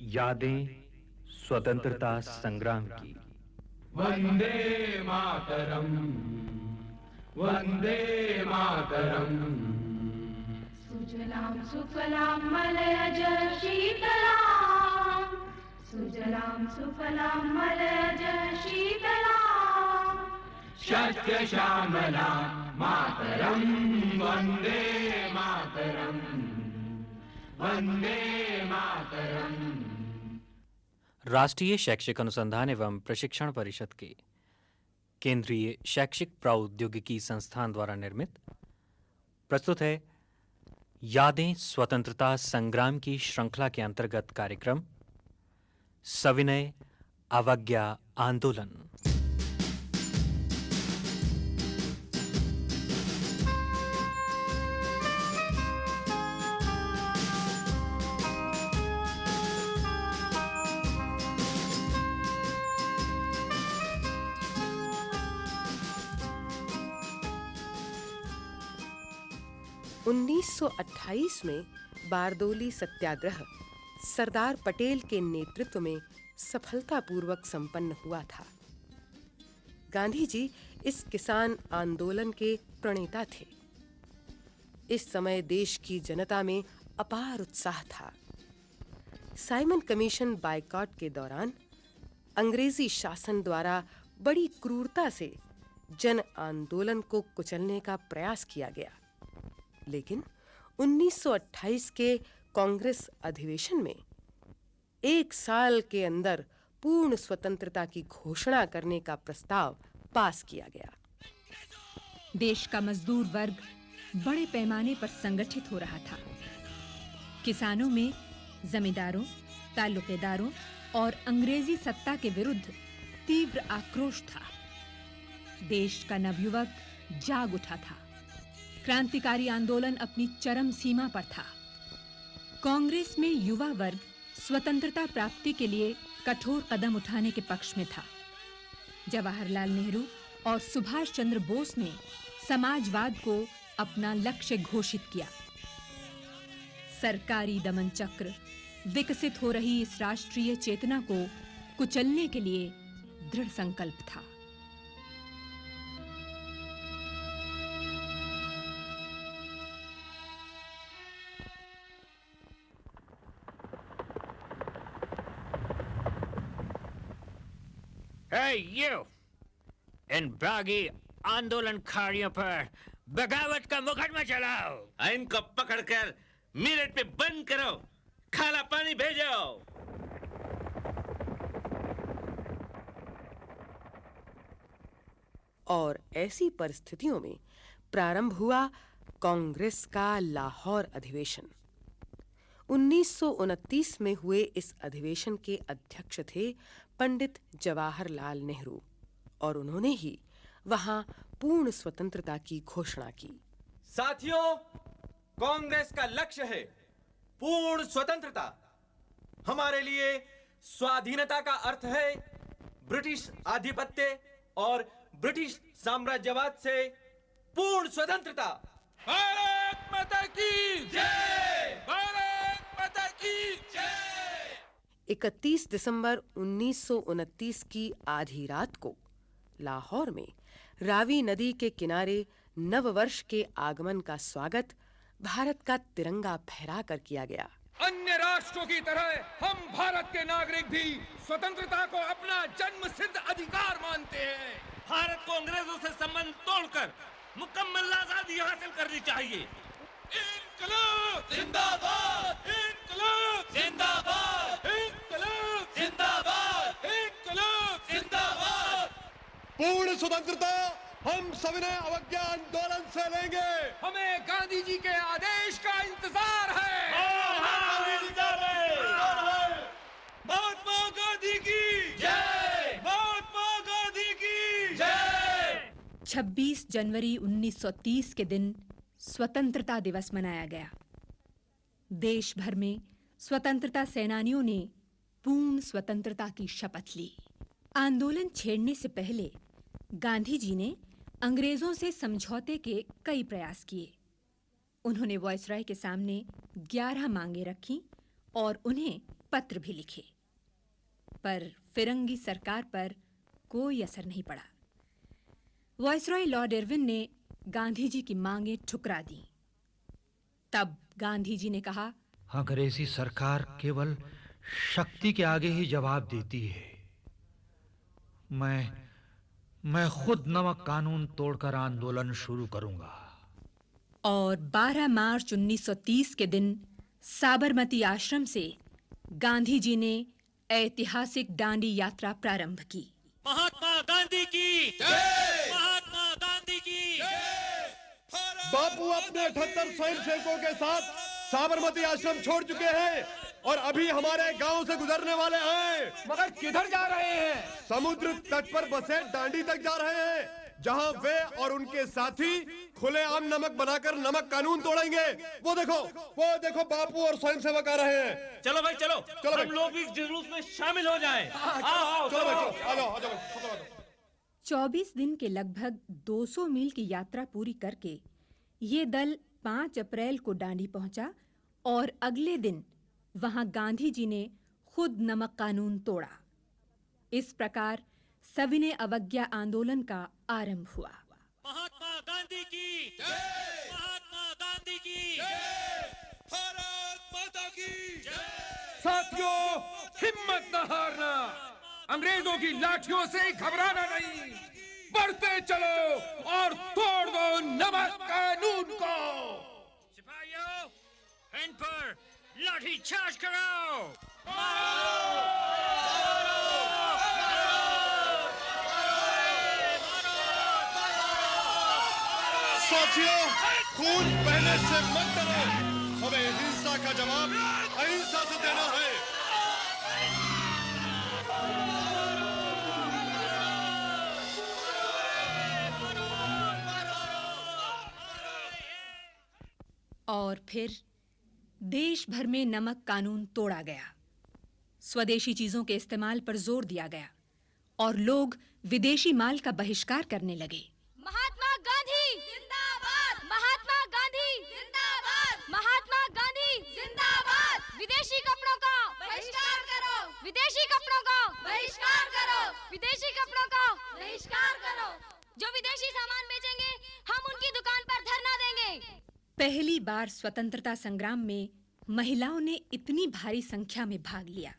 यादें स्वतंत्रता संग्राम की। वंदे मातरम वंदे मातरम। सुजलाम सुफलां मलयज शीतलां सुजलां सुफलां मलयज शीतलां शस्यश्यामला मातरम् मातरम वंदे वंदे मातरम्। राष्ट्रीय शैक्षिक अनुसंधान एवं प्रशिक्षण परिषद के केंद्रीय शैक्षिक प्रौद्योगिकी संस्थान द्वारा निर्मित। प्रस्तुत है, यादें स्वतंत्रता संग्राम की श्रृंखला के अंतर्गत कार्यक्रम, सविनय अवज्ञा आंदोलन। उन्नीस सौ अट्ठाईस में बारदोली सत्याग्रह सरदार पटेल के नेतृत्व में सफलतापूर्वक संपन्न हुआ था। गांधी जी इस किसान आंदोलन के प्रणेता थे। इस समय देश की जनता में अपार उत्साह था। साइमन कमीशन बायकॉट के दौरान अंग्रेज़ी शासन द्वारा बड़ी क्रूरता से जन आंदोलन को कुचलने का प्रयास किया गया। लेकिन 1928 के कांग्रेस अधिवेशन में एक साल के अंदर पूर्ण स्वतंत्रता की घोषणा करने का प्रस्ताव पास किया गया। देश का मजदूर वर्ग बड़े पैमाने पर संगठित हो रहा था। किसानों में जमींदारों ताल्लुकेदारों और अंग्रेज़ी सत्ता के विरुद्ध तीव्र आक्रोश था। देश का नवयुवक जाग उठा था। क्रांतिकारी आंदोलन अपनी चरम सीमा पर था। कांग्रेस में युवा वर्ग स्वतंत्रता प्राप्ति के लिए कठोर कदम उठाने के पक्ष में था। जवाहरलाल नेहरू और सुभाष चंद्र बोस ने समाजवाद को अपना लक्ष्य घोषित किया। सरकारी दमन चक्र विकसित हो रही इस राष्ट्रीय चेतना को कुचलने के लिए दृढ़ संकल्प था। Hey, you! इन बागी आंदोलनकारियों पर बगावत का मुकदमा चलाओ। इनको पकड़कर मिनट पे बंद करो। खाला पानी भेजो। और ऐसी परिस्थितियों में प्रारंभ हुआ कांग्रेस का लाहौर अधिवेशन। 1929 में हुए इस अधिवेशन के अध्यक्ष थे पंडित जवाहरलाल नेहरू और उन्होंने ही वहाँ पूर्ण स्वतंत्रता की घोषणा की। साथियों कांग्रेस का लक्ष्य है पूर्ण स्वतंत्रता। हमारे लिए स्वाधीनता का अर्थ है ब्रिटिश आधिपत्य और ब्रिटिश साम्राज्यवाद से पूर्ण स्वतंत्रता। भारत माता की जय! भारत माता की जय 31 दिसंबर 1929 की आधी रात को लाहौर में रावी नदी के किनारे नववर्ष के आगमन का स्वागत भारत का तिरंगा फहराकर किया गया। अन्य राष्ट्रों की तरह हम भारत के नागरिक भी स्वतंत्रता को अपना जन्म सिद्ध अधिकार मानते हैं। भारत को अंग्रेज़ों से संबंध तोड़कर मुकम्मल आज़ादी हासिल करनी चाहिए। जिंदाबाद इनकलाब जिंदाबाद इनकलाब जिंदाबाद इनकलाब जिंदाबाद पूर्ण स्वतंत्रता हम सविनय अवज्ञा आंदोलन से लेंगे। हमें गांधी जी के आदेश का इंतज़ार है। महात्मा गांधी की जय। महात्मा गांधी की जय। 26 जनवरी 1930 के दिन स्वतंत्रता दिवस मनाया गया। देश भर में स्वतंत्रता सेनानियों ने पूर्ण स्वतंत्रता की शपथ ली। आंदोलन छेड़ने से पहले गांधी जी ने अंग्रेज़ों से समझौते के कई प्रयास किए। उन्होंने वॉयसराय के सामने 11 मांगे रखी और उन्हें पत्र भी लिखे। पर फिरंगी सरकार पर कोई असर नहीं पड़ा। वॉयसरॉय लॉर्ड इरविन ने गांधी जी की मांगे ठुकरा दी। तब गांधी जी ने कहा, अंग्रेज़ी सरकार केवल शक्ति के आगे ही जवाब देती है। मैं मैं खुद नमक कानून तोड़कर आंदोलन शुरू करूँगा। और 12 मार्च 1930 के दिन साबरमती आश्रम से गांधी जी ने ऐतिहासिक डांडी यात्रा प्रारंभ की। महात्मा गांधी की महात्मा गांधी की बापू अपने अठहत्तर स्वयं सेवकों के साथ साबरमती आश्रम छोड़ चुके हैं। और अभी हमारे गाँव से गुजरने वाले हैं। मगर किधर जा रहे हैं? समुद्र तट पर बसे डांडी तक जा रहे हैं जहाँ वे और उनके साथी खुलेआम नमक बनाकर नमक कानून तोड़ेंगे। वो देखो वो देखो बापू और स्वयं सेवक आ रहे हैं। चलो भाई चलो। चलो हम लोग भी इस जुलूस में शामिल हो जाएँ। आओ आओ चलो भाई चलो चलो। आ जाओ आ जाओ आ जाओ, आ जाओ 24 दिन के लगभग 200 मील की यात्रा पूरी करके ये दल 5 अप्रैल को डांडी पहुँचा और अगले दिन वहाँ गांधी जी ने खुद नमक कानून तोड़ा। इस प्रकार सविनय अवज्ञा आंदोलन का आरंभ हुआ। महात्मा गांधी की महात्मा गांधी की भारत माता की साथियों हिम्मत न हारना। अंग्रेज़ों की लाठियों से घबराना नहीं। बढ़ते चलो और तोड़ दो नमक कानून को। सिपाहियों पर लाठी चार्ज कराओ। साथियों खून बहने से मत डरो। हमें हिंसा का जवाब अहिंसा से देना है। और फिर देश भर में नमक कानून तोड़ा गया। स्वदेशी चीज़ों के इस्तेमाल पर ज़ोर दिया गया और लोग विदेशी माल का बहिष्कार करने लगे। महात्मा गांधी, जिंदाबाद! महात्मा गांधी, जिंदाबाद! महात्मा गांधी, जिंदाबाद! विदेशी कपड़ों का बहिष्कार करो! विदेशी कपड़ों का बहिष्कार करो! विदेशी कपड़ों का बहिष्कार करो! जो विदेशी सामान बेचेंगे, हम उनकी दुकान पर धरना देंगे। पहली बार स्वतंत्रता संग्राम में महिलाओं ने इतनी भारी संख्या में भाग लिया।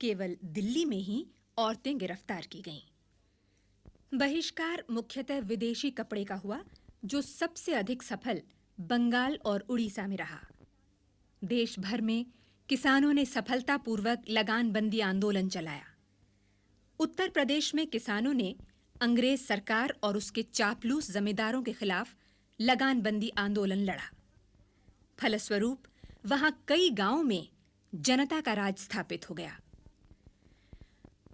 केवल दिल्ली में ही औरतें गिरफ़्तार की गईं। बहिष्कार मुख्यतः विदेशी कपड़े का हुआ, जो सबसे अधिक सफल बंगाल और उड़ीसा में रहा। देश भर में किसानों ने सफलतापूर्वक लगानबंदी आंदोलन चलाया। उत्तर प्रदेश में किसानों ने अंग्रेज़ सरकार और उसके चापलूस जमींदारों के खिलाफ लगानबंदी आंदोलन लड़ा। फलस्वरूप, वहाँ कई गाँवों में जनता का राज स्थापित हो गया।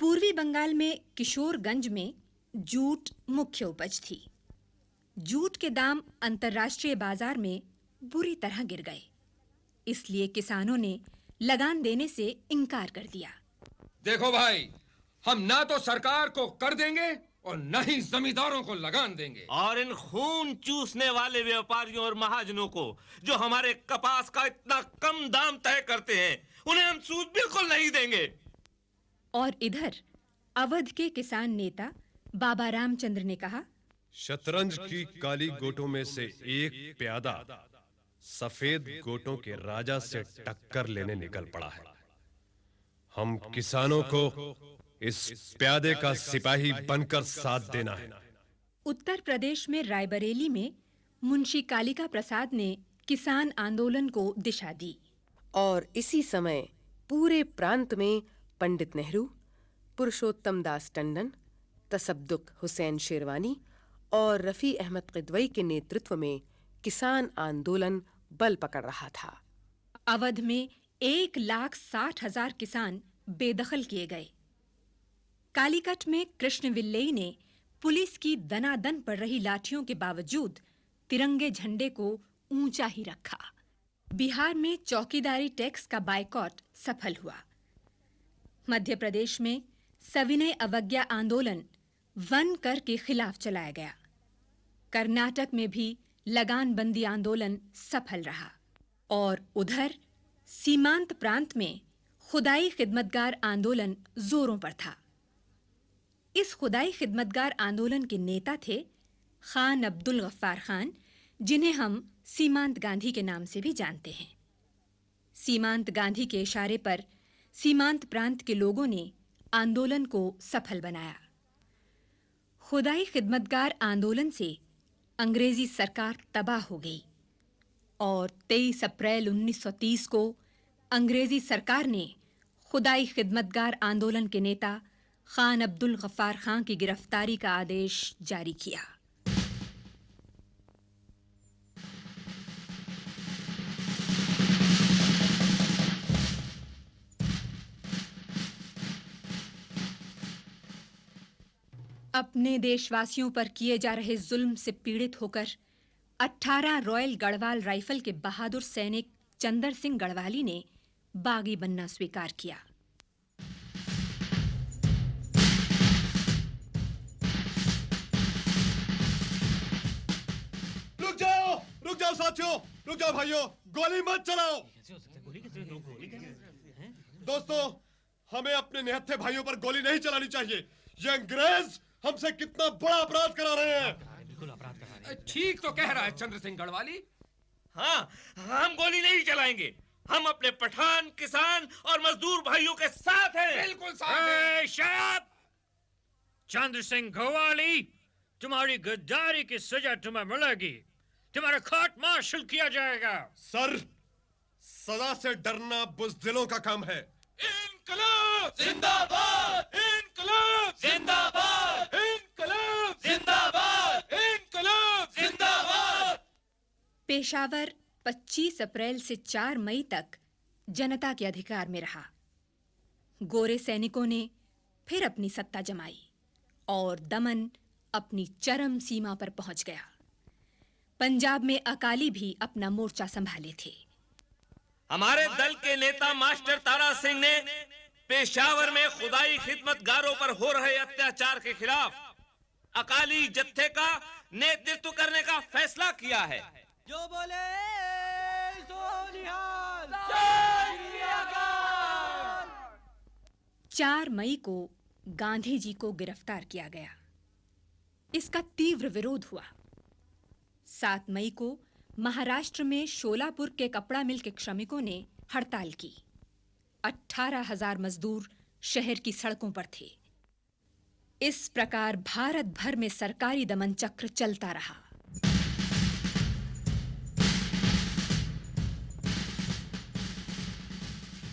पूर्वी बंगाल में किशोरगंज में जूट मुख्य उपज थी। जूट के दाम अंतर्राष्ट्रीय बाज़ार में बुरी तरह गिर गए। इसलिए किसानों ने लगान देने से इनकार कर दिया। देखो भाई, हम ना तो सरकार को कर देंगे और न ही जमींदारों को लगान देंगे। और इन खून चूसने वाले व्यापारियों और महाजनों को जो हमारे कपास का इतना कम दाम तय करते हैं उन्हें हम सूद बिल्कुल नहीं देंगे। और इधर अवध के किसान नेता बाबा रामचंद्र ने कहा शतरंज की काली गोटों में से एक प्यादा सफ़ेद गोटों के राजा से टक्कर लेने निकल पड़ा है। हम किसानों को इस प्यादे का सिपाही बनकर साथ देना है। उत्तर प्रदेश में रायबरेली में मुंशी कालिका प्रसाद ने किसान आंदोलन को दिशा दी। और इसी समय पूरे प्रांत में पंडित नेहरू पुरुषोत्तम दास टंडन तसब्दुक हुसैन शेरवानी और रफ़ी अहमद किदवई के नेतृत्व में किसान आंदोलन बल पकड़ रहा था। अवध में एक लाख साठ हज़ार किसान बेदखल किए गए। कालीकट में कृष्ण विल्लेई ने पुलिस की दनादन पड़ रही लाठियों के बावजूद तिरंगे झंडे को ऊँचा ही रखा। बिहार में चौकीदारी टैक्स का बायकॉट सफल हुआ। मध्य प्रदेश में सविनय अवज्ञा आंदोलन वन कर के खिलाफ चलाया गया। कर्नाटक में भी लगान बंदी आंदोलन सफल रहा और उधर सीमांत प्रांत में खुदाई खिदमतगार आंदोलन जोरों पर था। इस खुदाई खिदमतगार आंदोलन के नेता थे खान अब्दुल गफ्फार खान, जिन्हें हम सीमांत गांधी के नाम से भी जानते हैं। सीमांत गांधी के इशारे पर सीमांत प्रांत के लोगों ने आंदोलन को सफल बनाया। खुदाई खिदमतगार आंदोलन से अंग्रेज़ी सरकार तबाह हो गई और 23 अप्रैल 1930 को अंग्रेज़ी सरकार ने खुदाई खिदमतगार आंदोलन के नेता खान अब्दुल गफ्फार खान की गिरफ्तारी का आदेश जारी किया। अपने देशवासियों पर किए जा रहे जुल्म से पीड़ित होकर 18 रॉयल गढ़वाल राइफल के बहादुर सैनिक चंदर सिंह गढ़वाली ने बागी बनना स्वीकार किया। साथियों रुक जाओ भाइयों गोली मत चलाओ। दोस्तों हमें अपने निहत्थे भाइयों पर गोली नहीं चलानी चाहिए। ये अंग्रेज़ हमसे कितना बड़ा अपराध करा रहे हैं। बिल्कुल अपराध करा रहे हैं ठीक तो कह रहा है चंद्र सिंह गढ़वाली। हाँ हम गोली नहीं चलाएँगे। हम अपने पठान किसान और मजदूर भाइयों के साथ हैं। बिल्कुल साथ हैं। चंद्र सिंह घोवाली तुम्हारी गद्दारी की सजा तुम्हें मिलेगी। तुम्हारा खाट मार्शल किया जाएगा। सर सजा से डरना बुजदिलों का काम है। इनकलाब! जिंदाबाद! इनकलाब! जिंदाबाद! इनकलाब! जिंदाबाद! इनकलाब! जिंदाबाद! पेशावर 25 अप्रैल से 4 मई तक जनता के अधिकार में रहा। गोरे सैनिकों ने फिर अपनी सत्ता जमाई और दमन अपनी चरम सीमा पर पहुँच गया। पंजाब में अकाली भी अपना मोर्चा संभाले थे। हमारे दल के नेता मास्टर तारा सिंह ने पेशावर में खुदाई खिदमतगारों पर हो रहे अत्याचार के खिलाफ अकाली जत्थे का नेतृत्व करने का फैसला किया है। जो बोले चार मई को गांधी जी को गिरफ़्तार किया गया। इसका तीव्र विरोध हुआ। सात मई को महाराष्ट्र में शोलापुर के कपड़ा मिल के श्रमिकों ने हड़ताल की। अठारह हज़ार मजदूर शहर की सड़कों पर थे। इस प्रकार भारत भर में सरकारी दमन चक्र चलता रहा।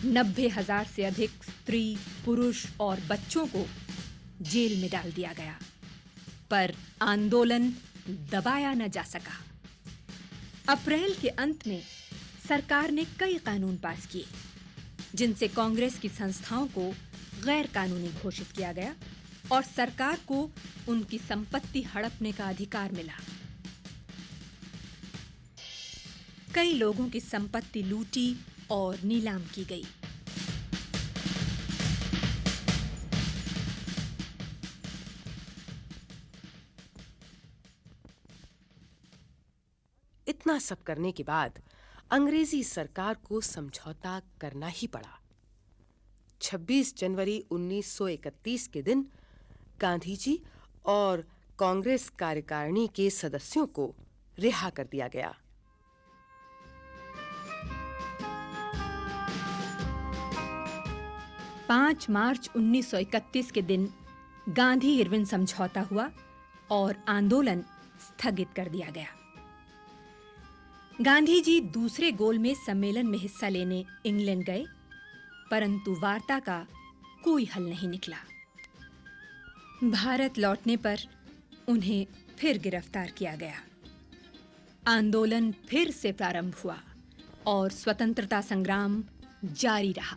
नब्बे हज़ार से अधिक स्त्री, पुरुष और बच्चों को जेल में डाल दिया गया। पर आंदोलन दबाया न जा सका। अप्रैल के अंत में सरकार ने कई कानून पास किए, जिनसे कांग्रेस की संस्थाओं को गैर कानूनी घोषित किया गया और सरकार को उनकी संपत्ति हड़पने का अधिकार मिला। कई लोगों की संपत्ति लूटी और नीलाम की गई। इतना सब करने के बाद अंग्रेज़ी सरकार को समझौता करना ही पड़ा। 26 जनवरी 1931 के दिन गांधी जी और कांग्रेस कार्यकारिणी के सदस्यों को रिहा कर दिया गया। पाँच मार्च 1931 के दिन गांधी इरविन समझौता हुआ और आंदोलन स्थगित कर दिया गया। गांधी जी दूसरे गोल में सम्मेलन में हिस्सा लेने इंग्लैंड गए, परंतु वार्ता का कोई हल नहीं निकला। भारत लौटने पर उन्हें फिर गिरफ़्तार किया गया। आंदोलन फिर से प्रारंभ हुआ और स्वतंत्रता संग्राम जारी रहा।